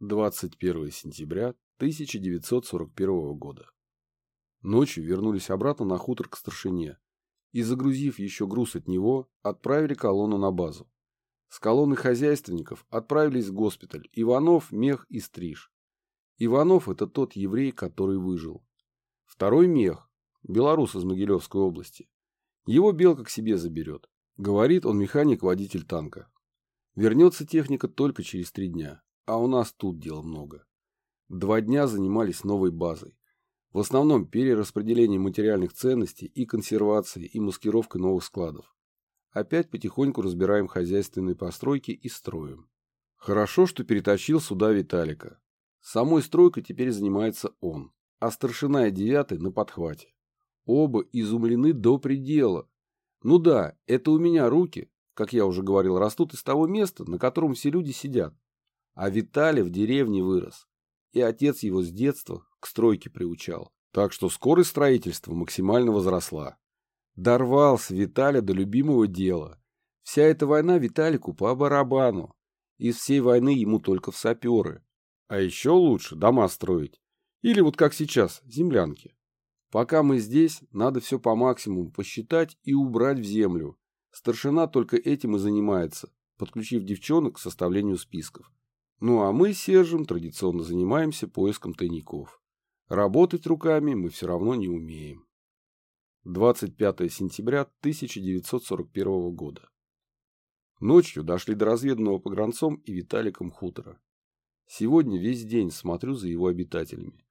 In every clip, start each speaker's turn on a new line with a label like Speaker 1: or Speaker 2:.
Speaker 1: 21 сентября 1941 года. Ночью вернулись обратно на хутор к старшине и, загрузив еще груз от него, отправили колонну на базу. С колонны хозяйственников отправились в госпиталь Иванов, Мех и Стриж. Иванов – это тот еврей, который выжил. Второй Мех – белорус из Могилевской области. Его Белка к себе заберет. Говорит он механик-водитель танка. Вернется техника только через три дня. А у нас тут дел много. Два дня занимались новой базой. В основном перераспределением материальных ценностей и консервацией и маскировкой новых складов. Опять потихоньку разбираем хозяйственные постройки и строим. Хорошо, что перетащил сюда Виталика. Самой стройкой теперь занимается он, а старшина и девятый на подхвате. Оба изумлены до предела. Ну да, это у меня руки, как я уже говорил, растут из того места, на котором все люди сидят. А Виталий в деревне вырос. И отец его с детства к стройке приучал. Так что скорость строительства максимально возросла. Дорвался Виталий до любимого дела. Вся эта война Виталику по барабану. Из всей войны ему только в саперы. А еще лучше дома строить. Или вот как сейчас, землянки. Пока мы здесь, надо все по максимуму посчитать и убрать в землю. Старшина только этим и занимается, подключив девчонок к составлению списков. Ну а мы с Сержем традиционно занимаемся поиском тайников. Работать руками мы все равно не умеем. 25 сентября 1941 года. Ночью дошли до разведанного погранцом и Виталиком хутора. Сегодня весь день смотрю за его обитателями.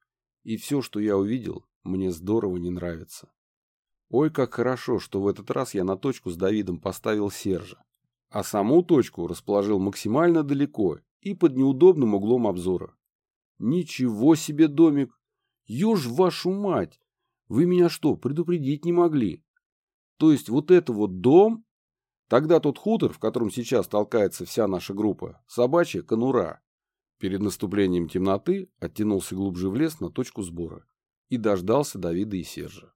Speaker 1: И все, что я увидел, мне здорово не нравится. Ой, как хорошо, что в этот раз я на точку с Давидом поставил Сержа. А саму точку расположил максимально далеко и под неудобным углом обзора. Ничего себе домик! Ёж вашу мать! Вы меня что, предупредить не могли? То есть вот это вот дом? Тогда тот хутор, в котором сейчас толкается вся наша группа, собачья конура. Перед наступлением темноты оттянулся глубже в лес на точку сбора и дождался Давида и Сержа.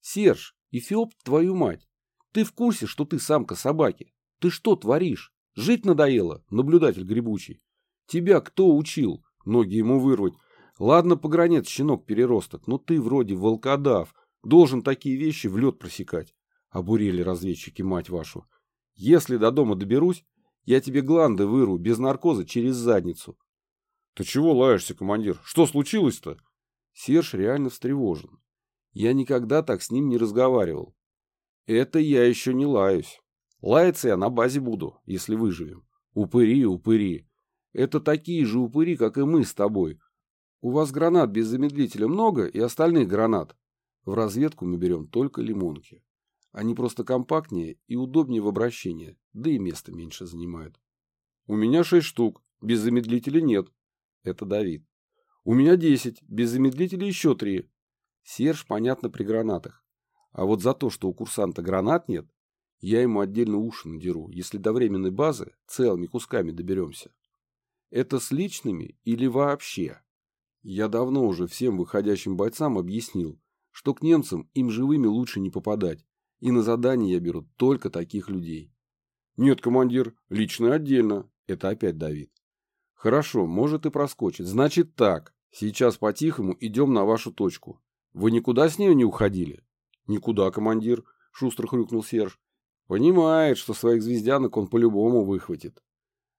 Speaker 1: «Серж, Эфиоп, твою мать, ты в курсе, что ты самка собаки? Ты что творишь? Жить надоело, наблюдатель грибучий. Тебя кто учил? Ноги ему вырвать. Ладно, погранец, щенок-переросток, но ты вроде волкодав. Должен такие вещи в лед просекать. Обурели разведчики, мать вашу. Если до дома доберусь, я тебе гланды вырву без наркоза через задницу. Ты чего лаешься, командир? Что случилось-то? Серж реально встревожен. Я никогда так с ним не разговаривал. Это я еще не лаюсь. Лаяться я на базе буду, если выживем. Упыри, упыри. Это такие же упыри, как и мы с тобой. У вас гранат без замедлителя много и остальных гранат. В разведку мы берем только лимонки. Они просто компактнее и удобнее в обращении, да и места меньше занимают. У меня шесть штук, без замедлителя нет. Это Давид. У меня десять, без замедлителя еще три. Серж, понятно, при гранатах. А вот за то, что у курсанта гранат нет, я ему отдельно уши надеру, если до временной базы целыми кусками доберемся. Это с личными или вообще? Я давно уже всем выходящим бойцам объяснил, что к немцам им живыми лучше не попадать, и на задание я беру только таких людей. Нет, командир, лично отдельно. Это опять Давид. Хорошо, может и проскочит. Значит так, сейчас по-тихому идем на вашу точку. Вы никуда с нее не уходили? Никуда, командир, шустро хрюкнул Серж. Понимает, что своих звездянок он по-любому выхватит.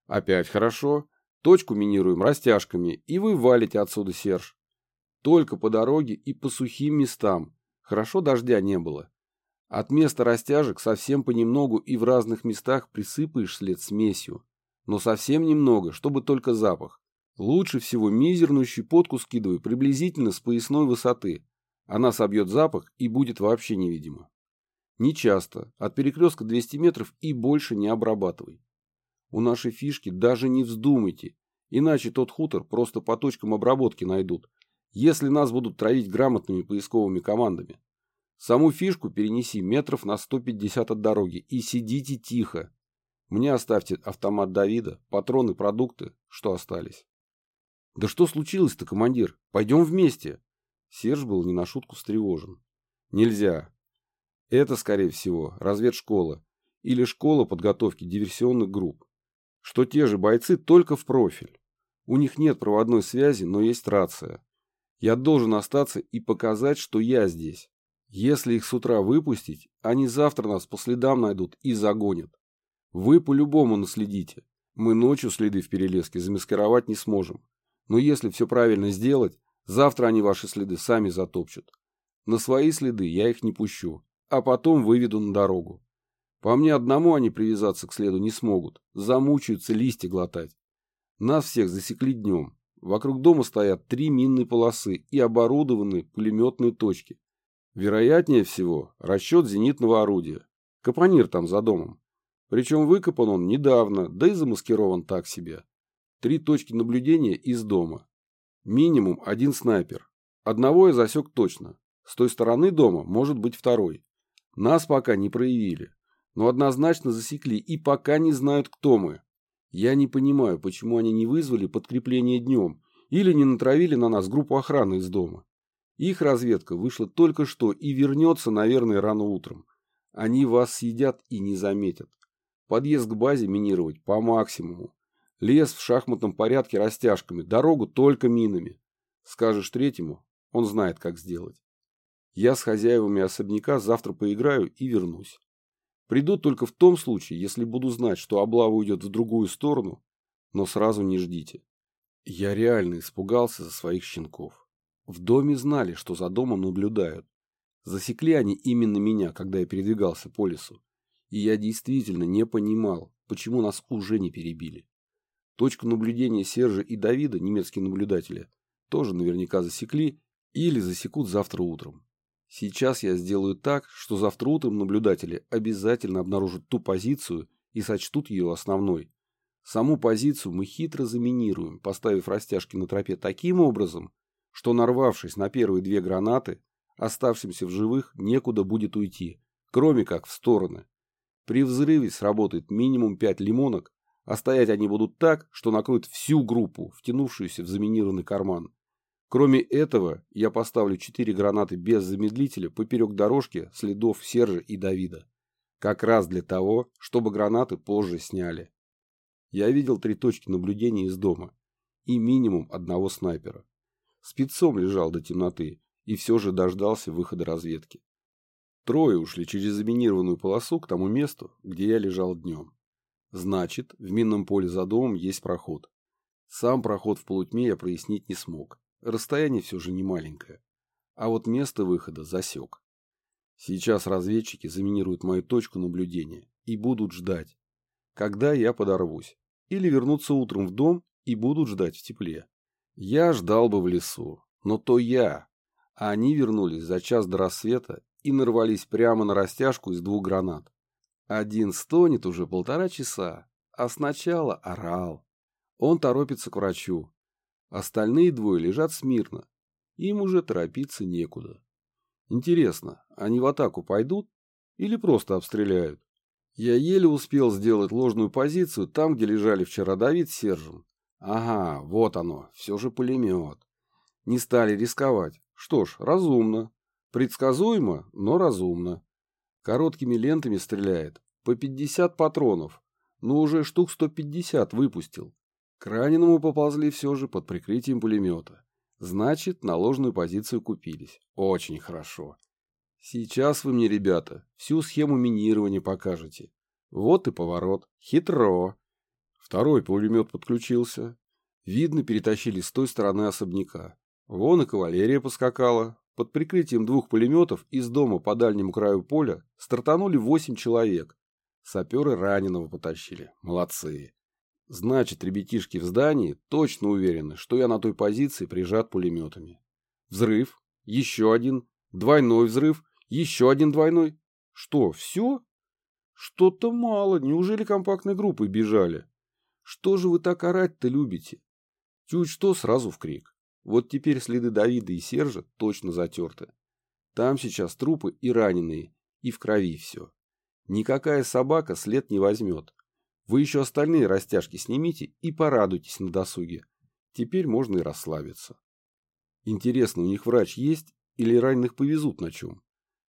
Speaker 1: Опять хорошо. Точку минируем растяжками, и вы валите отсюда, Серж. Только по дороге и по сухим местам. Хорошо дождя не было. От места растяжек совсем понемногу и в разных местах присыпаешь след смесью. Но совсем немного, чтобы только запах. Лучше всего мизерную щепотку скидывай приблизительно с поясной высоты. Она собьет запах и будет вообще невидима. Не часто, от перекрестка 200 метров и больше не обрабатывай. У нашей фишки даже не вздумайте, иначе тот хутор просто по точкам обработки найдут, если нас будут травить грамотными поисковыми командами. Саму фишку перенеси метров на 150 от дороги и сидите тихо. Мне оставьте автомат Давида, патроны, продукты, что остались. Да что случилось-то, командир? Пойдем вместе. Серж был не на шутку встревожен. Нельзя. Это, скорее всего, разведшкола или школа подготовки диверсионных групп, что те же бойцы только в профиль. У них нет проводной связи, но есть рация. Я должен остаться и показать, что я здесь. Если их с утра выпустить, они завтра нас по следам найдут и загонят. Вы по-любому наследите. Мы ночью следы в перелеске замаскировать не сможем. Но если все правильно сделать, завтра они ваши следы сами затопчут. На свои следы я их не пущу, а потом выведу на дорогу. По мне одному они привязаться к следу не смогут, замучаются листья глотать. Нас всех засекли днем. Вокруг дома стоят три минные полосы и оборудованные пулеметные точки. Вероятнее всего, расчет зенитного орудия. Капонир там за домом. Причем выкопан он недавно, да и замаскирован так себе. Три точки наблюдения из дома. Минимум один снайпер. Одного я засек точно. С той стороны дома может быть второй. Нас пока не проявили. Но однозначно засекли и пока не знают, кто мы. Я не понимаю, почему они не вызвали подкрепление днем или не натравили на нас группу охраны из дома. Их разведка вышла только что и вернется, наверное, рано утром. Они вас съедят и не заметят. Подъезд к базе минировать по максимуму. Лес в шахматном порядке растяжками, дорогу только минами. Скажешь третьему, он знает, как сделать. Я с хозяевами особняка завтра поиграю и вернусь. Приду только в том случае, если буду знать, что облава уйдет в другую сторону, но сразу не ждите. Я реально испугался за своих щенков. В доме знали, что за домом наблюдают. Засекли они именно меня, когда я передвигался по лесу. И я действительно не понимал, почему нас уже не перебили. Точку наблюдения Сержа и Давида, немецкие наблюдатели, тоже наверняка засекли или засекут завтра утром. Сейчас я сделаю так, что завтра утром наблюдатели обязательно обнаружат ту позицию и сочтут ее основной. Саму позицию мы хитро заминируем, поставив растяжки на тропе таким образом, что, нарвавшись на первые две гранаты, оставшимся в живых некуда будет уйти, кроме как в стороны. При взрыве сработает минимум пять лимонок, а стоять они будут так, что накроют всю группу, втянувшуюся в заминированный карман. Кроме этого, я поставлю четыре гранаты без замедлителя поперек дорожки следов Сержа и Давида. Как раз для того, чтобы гранаты позже сняли. Я видел три точки наблюдения из дома и минимум одного снайпера. Спецом лежал до темноты и все же дождался выхода разведки. Трое ушли через заминированную полосу к тому месту, где я лежал днем. Значит, в минном поле за домом есть проход. Сам проход в полутьме я прояснить не смог. Расстояние все же не маленькое. А вот место выхода засек. Сейчас разведчики заминируют мою точку наблюдения и будут ждать, когда я подорвусь. Или вернутся утром в дом и будут ждать в тепле. Я ждал бы в лесу, но то я. А они вернулись за час до рассвета и нарвались прямо на растяжку из двух гранат. Один стонет уже полтора часа, а сначала орал. Он торопится к врачу. Остальные двое лежат смирно. Им уже торопиться некуда. Интересно, они в атаку пойдут или просто обстреляют? Я еле успел сделать ложную позицию там, где лежали вчера Давид с Сержем. Ага, вот оно, все же пулемет. Не стали рисковать. Что ж, разумно. Предсказуемо, но разумно. Короткими лентами стреляет. По 50 патронов. Но уже штук 150 выпустил. К раненому поползли все же под прикрытием пулемета. Значит, на ложную позицию купились. Очень хорошо. Сейчас вы мне, ребята, всю схему минирования покажете. Вот и поворот. Хитро. Второй пулемет подключился. Видно, перетащили с той стороны особняка. Вон и кавалерия поскакала. Под прикрытием двух пулеметов из дома по дальнему краю поля стартанули восемь человек. Саперы раненого потащили. Молодцы. Значит, ребятишки в здании точно уверены, что я на той позиции прижат пулеметами. Взрыв. Еще один. Двойной взрыв. Еще один двойной. Что, все? Что-то мало. Неужели компактной группой бежали? Что же вы так орать-то любите? Чуть что, сразу в крик. Вот теперь следы Давида и Сержа точно затерты. Там сейчас трупы и раненые, и в крови все. Никакая собака след не возьмет. Вы еще остальные растяжки снимите и порадуйтесь на досуге. Теперь можно и расслабиться. Интересно, у них врач есть или раненых повезут на чем?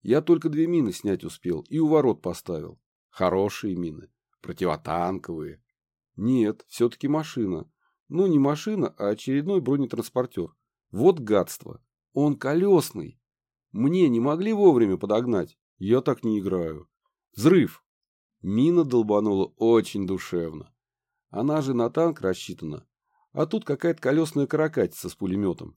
Speaker 1: Я только две мины снять успел и у ворот поставил. Хорошие мины, противотанковые, нет, все-таки машина. Ну, не машина, а очередной бронетранспортер. Вот гадство. Он колесный. Мне не могли вовремя подогнать. Я так не играю. Взрыв. Мина долбанула очень душевно. Она же на танк рассчитана. А тут какая-то колесная каракатица с пулеметом.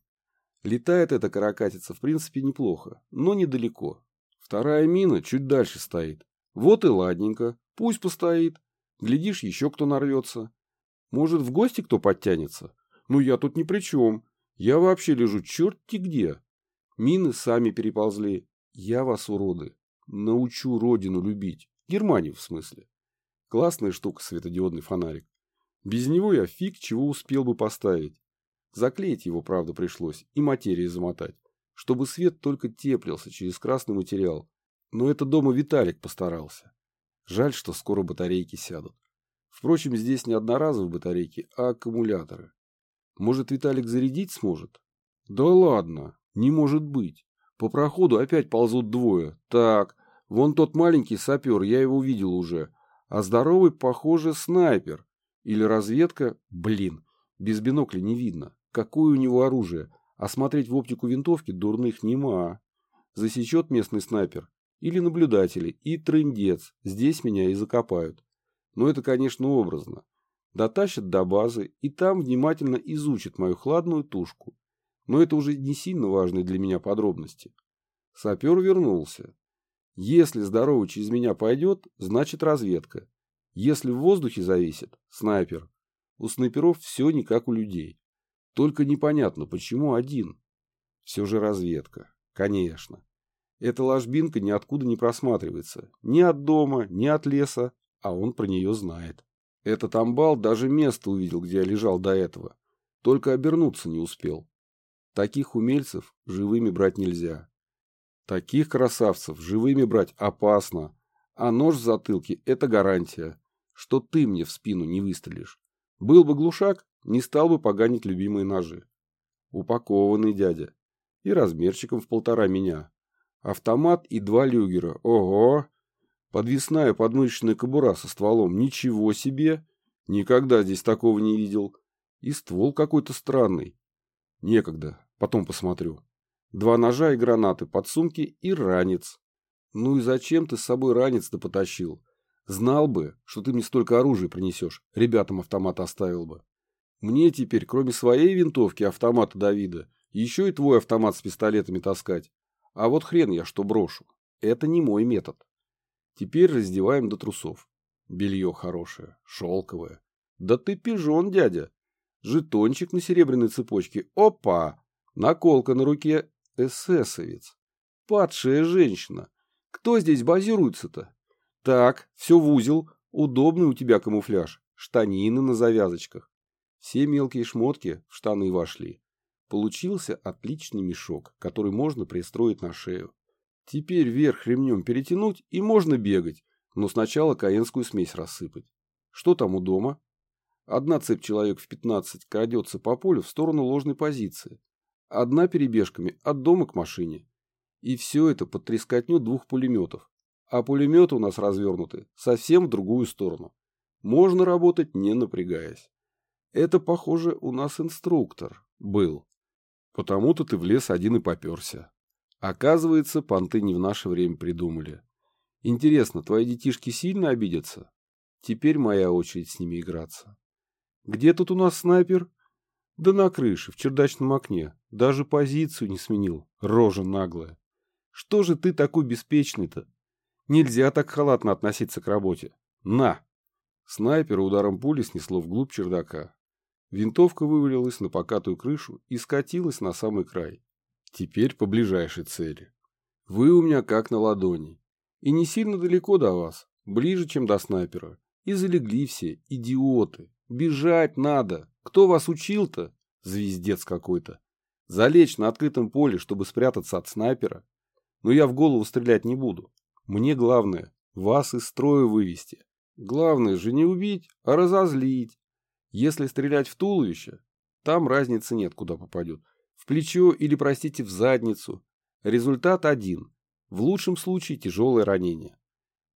Speaker 1: Летает эта каракатица в принципе неплохо, но недалеко. Вторая мина чуть дальше стоит. Вот и ладненько. Пусть постоит. Глядишь, еще кто нарвется. Может, в гости кто подтянется? Ну, я тут ни при чем. Я вообще лежу черти где. Мины сами переползли. Я вас, уроды, научу родину любить. Германию, в смысле. Классная штука светодиодный фонарик. Без него я фиг чего успел бы поставить. Заклеить его, правда, пришлось и материей замотать, чтобы свет только теплился через красный материал. Но это дома Виталик постарался. Жаль, что скоро батарейки сядут. Впрочем, здесь не одноразовые батарейки, а аккумуляторы. Может, Виталик зарядить сможет? Да ладно, не может быть. По проходу опять ползут двое. Так, вон тот маленький сапер, я его видел уже. А здоровый, похоже, снайпер. Или разведка. Блин, без бинокля не видно. Какое у него оружие? А смотреть в оптику винтовки дурных нема. Засечет местный снайпер. Или наблюдатели. И трындец. Здесь меня и закопают. Но это, конечно, образно. Дотащат до базы и там внимательно изучат мою хладную тушку. Но это уже не сильно важные для меня подробности. Сапер вернулся. Если здоровый через меня пойдет, значит разведка. Если в воздухе зависит, снайпер. У снайперов все не как у людей. Только непонятно, почему один. Все же разведка. Конечно. Эта ложбинка ниоткуда не просматривается. Ни от дома, ни от леса, а он про нее знает. Этот амбал даже место увидел, где я лежал до этого. Только обернуться не успел. Таких умельцев живыми брать нельзя. Таких красавцев живыми брать опасно. А нож в затылке – это гарантия, что ты мне в спину не выстрелишь. Был бы глушак, не стал бы поганить любимые ножи. Упакованный дядя. И размерчиком в полтора меня. Автомат и два люгера. Ого! Подвесная подмышечная кобура со стволом. Ничего себе! Никогда здесь такого не видел. И ствол какой-то странный. Некогда. Потом посмотрю. Два ножа и гранаты, подсумки и ранец. Ну и зачем ты с собой ранец-то потащил? Знал бы, что ты мне столько оружия принесешь, ребятам автомат оставил бы. Мне теперь, кроме своей винтовки автомата Давида, еще и твой автомат с пистолетами таскать. А вот хрен я что брошу. Это не мой метод. Теперь раздеваем до трусов. Белье хорошее, шелковое. Да ты пижон, дядя. Жетончик на серебряной цепочке. Опа! Наколка на руке. Эсэсовец. Падшая женщина. Кто здесь базируется-то? Так, все в узел. Удобный у тебя камуфляж. Штанины на завязочках. Все мелкие шмотки в штаны вошли. Получился отличный мешок, который можно пристроить на шею. Теперь вверх ремнем перетянуть и можно бегать, но сначала каенскую смесь рассыпать. Что там у дома? Одна цепь человек в 15 крадется по полю в сторону ложной позиции. Одна перебежками от дома к машине. И все это под трескотню двух пулеметов. А пулеметы у нас развернуты совсем в другую сторону. Можно работать не напрягаясь. Это, похоже, у нас инструктор был. Потому-то ты в лес один и поперся. Оказывается, понты не в наше время придумали. Интересно, твои детишки сильно обидятся? Теперь моя очередь с ними играться. Где тут у нас снайпер? Да на крыше, в чердачном окне. Даже позицию не сменил. Рожа наглая. Что же ты такой беспечный-то? Нельзя так халатно относиться к работе. На! Снайпера ударом пули снесло вглубь чердака. Винтовка вывалилась на покатую крышу и скатилась на самый край. Теперь по ближайшей цели. Вы у меня как на ладони. И не сильно далеко до вас, ближе, чем до снайпера. И залегли все, идиоты. Бежать надо. Кто вас учил-то? Звездец какой-то. Залечь на открытом поле, чтобы спрятаться от снайпера. Но я в голову стрелять не буду. Мне главное вас из строя вывести. Главное же не убить, а разозлить. Если стрелять в туловище, там разницы нет, куда попадет. В плечо или, простите, в задницу. Результат один. В лучшем случае тяжелое ранение.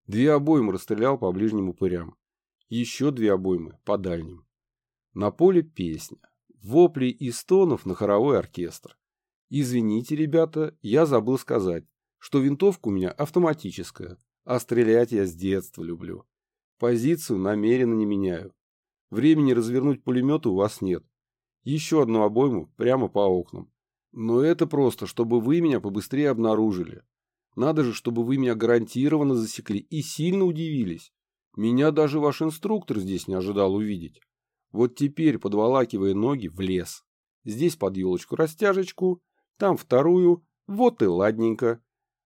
Speaker 1: Две обоймы расстрелял по ближним упырям. Еще две обоймы по дальним. На поле песня. Вопли и стонов на хоровой оркестр. Извините, ребята, я забыл сказать, что винтовка у меня автоматическая, а стрелять я с детства люблю. Позицию намеренно не меняю. Времени развернуть пулемет у вас нет. Еще одну обойму прямо по окнам. Но это просто, чтобы вы меня побыстрее обнаружили. Надо же, чтобы вы меня гарантированно засекли и сильно удивились. Меня даже ваш инструктор здесь не ожидал увидеть. Вот теперь, подволакивая ноги, в лес. Здесь под елочку растяжечку, там вторую, вот и ладненько.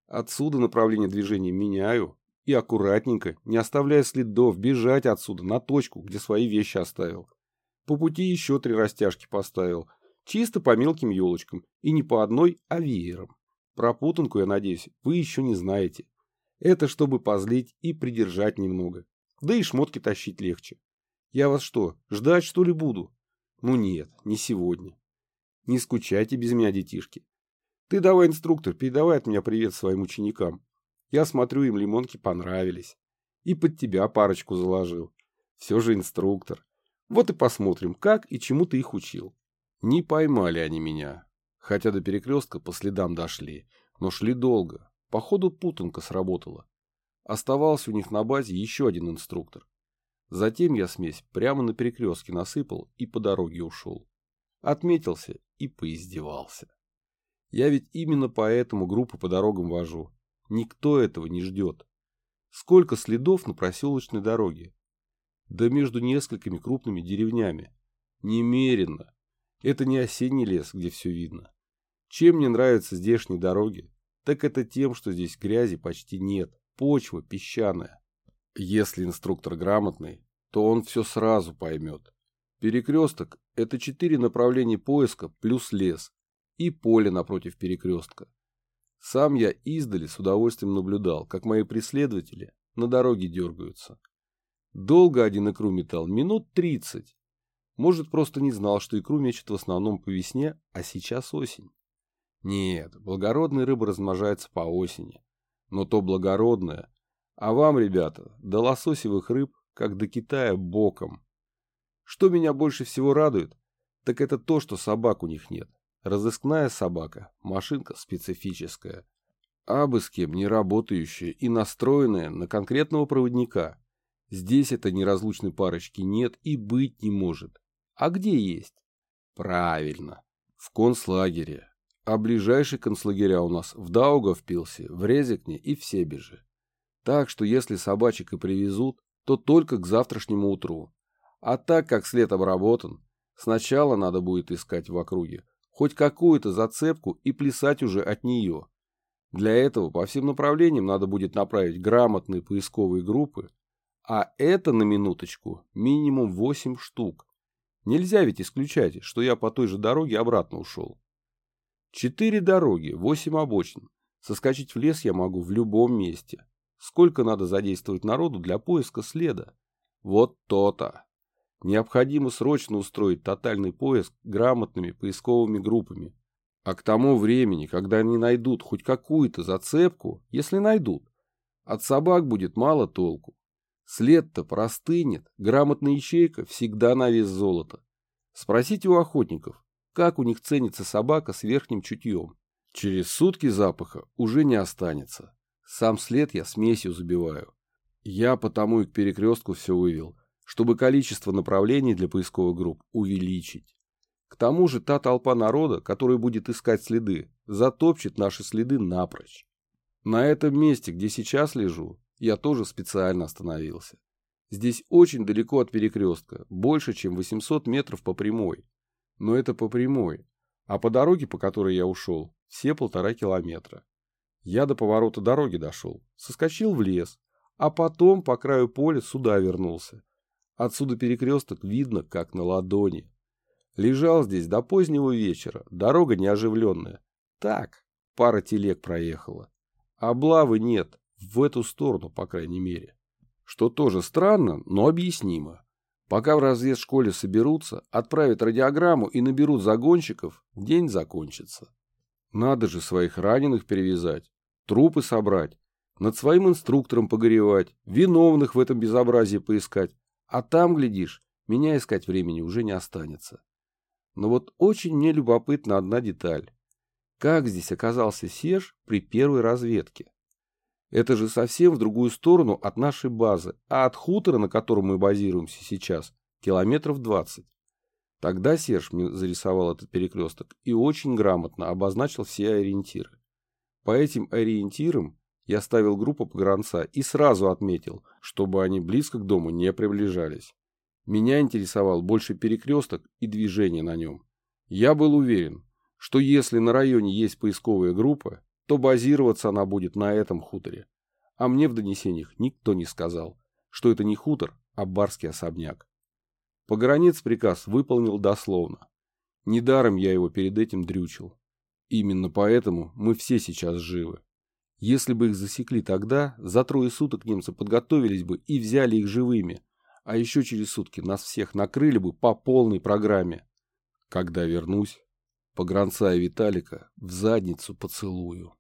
Speaker 1: Отсюда направление движения меняю и аккуратненько, не оставляя следов, бежать отсюда на точку, где свои вещи оставил. По пути еще три растяжки поставил, чисто по мелким елочкам, и не по одной, а веером. Про путанку, я надеюсь, вы еще не знаете. Это чтобы позлить и придержать немного. Да и шмотки тащить легче. Я вас что, ждать что ли буду? Ну нет, не сегодня. Не скучайте без меня, детишки. Ты давай, инструктор, передавай от меня привет своим ученикам. Я смотрю, им лимонки понравились. И под тебя парочку заложил. Все же инструктор. Вот и посмотрим, как и чему ты их учил. Не поймали они меня. Хотя до перекрестка по следам дошли. Но шли долго. Походу путанка сработала. Оставался у них на базе еще один инструктор. Затем я смесь прямо на перекрестке насыпал и по дороге ушел. Отметился и поиздевался. Я ведь именно поэтому группу по дорогам вожу. Никто этого не ждет. Сколько следов на проселочной дороге? Да между несколькими крупными деревнями. Немерено. Это не осенний лес, где все видно. Чем мне нравятся здешние дороги, так это тем, что здесь грязи почти нет, почва песчаная. Если инструктор грамотный, то он все сразу поймет. Перекресток – это четыре направления поиска плюс лес и поле напротив перекрестка. Сам я издали с удовольствием наблюдал, как мои преследователи на дороге дергаются. Долго один икру метал, минут тридцать. Может, просто не знал, что икру мечет в основном по весне, а сейчас осень. Нет, благородная рыба размножается по осени. Но то благородное. А вам, ребята, до лососевых рыб, как до Китая, боком. Что меня больше всего радует, так это то, что собак у них нет. Разыскная собака, машинка специфическая. Абы с кем не работающая и настроенная на конкретного проводника. Здесь этой неразлучной парочки нет и быть не может. А где есть? Правильно, в концлагере. А ближайшие концлагеря у нас в Даугавпилсе, в Резекне и в Себеже. Так что если собачек и привезут, то только к завтрашнему утру. А так как след обработан, сначала надо будет искать в округе хоть какую-то зацепку и плясать уже от нее. Для этого по всем направлениям надо будет направить грамотные поисковые группы, а это на минуточку минимум 8 штук. Нельзя ведь исключать, что я по той же дороге обратно ушел. Четыре дороги, восемь обочин. Соскочить в лес я могу в любом месте. Сколько надо задействовать народу для поиска следа? Вот то-то. Необходимо срочно устроить тотальный поиск грамотными поисковыми группами. А к тому времени, когда они найдут хоть какую-то зацепку, если найдут, от собак будет мало толку. След-то простынет, грамотная ячейка всегда на вес золота. Спросите у охотников, как у них ценится собака с верхним чутьем. Через сутки запаха уже не останется. Сам след я смесью забиваю. Я потому и к перекрестку все вывел, чтобы количество направлений для поисковых групп увеличить. К тому же та толпа народа, которая будет искать следы, затопчет наши следы напрочь. На этом месте, где сейчас лежу, я тоже специально остановился. Здесь очень далеко от перекрестка, больше, чем 800 метров по прямой. Но это по прямой, а по дороге, по которой я ушел, все полтора километра. Я до поворота дороги дошел, соскочил в лес, а потом по краю поля сюда вернулся. Отсюда перекресток видно, как на ладони. Лежал здесь до позднего вечера, дорога неоживленная. Так, пара телег проехала. Облавы нет, в эту сторону, по крайней мере. Что тоже странно, но объяснимо. Пока в разведшколе соберутся, отправят радиограмму и наберут загонщиков, день закончится. Надо же своих раненых перевязать, трупы собрать, над своим инструктором погоревать, виновных в этом безобразии поискать, а там, глядишь, меня искать времени уже не останется. Но вот очень мне любопытна одна деталь. Как здесь оказался Серж при первой разведке? Это же совсем в другую сторону от нашей базы, а от хутора, на котором мы базируемся сейчас, километров 20. Тогда Серж мне зарисовал этот перекресток и очень грамотно обозначил все ориентиры. По этим ориентирам я ставил группу погранца и сразу отметил, чтобы они близко к дому не приближались. Меня интересовал больше перекресток и движение на нем. Я был уверен, что если на районе есть поисковая группа, то базироваться она будет на этом хуторе. А мне в донесениях никто не сказал, что это не хутор, а барский особняк. Погранец приказ выполнил дословно. Недаром я его перед этим дрючил. Именно поэтому мы все сейчас живы. Если бы их засекли тогда, за трое суток немцы подготовились бы и взяли их живыми, а еще через сутки нас всех накрыли бы по полной программе. Когда вернусь, погранца и Виталика в задницу поцелую.